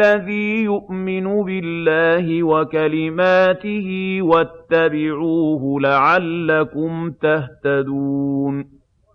الَّذِي يُؤْمِنُ بِاللَّهِ وَكَلِمَاتِهِ وَاتَّبِعُوهُ لَعَلَّكُمْ تَهْتَدُونَ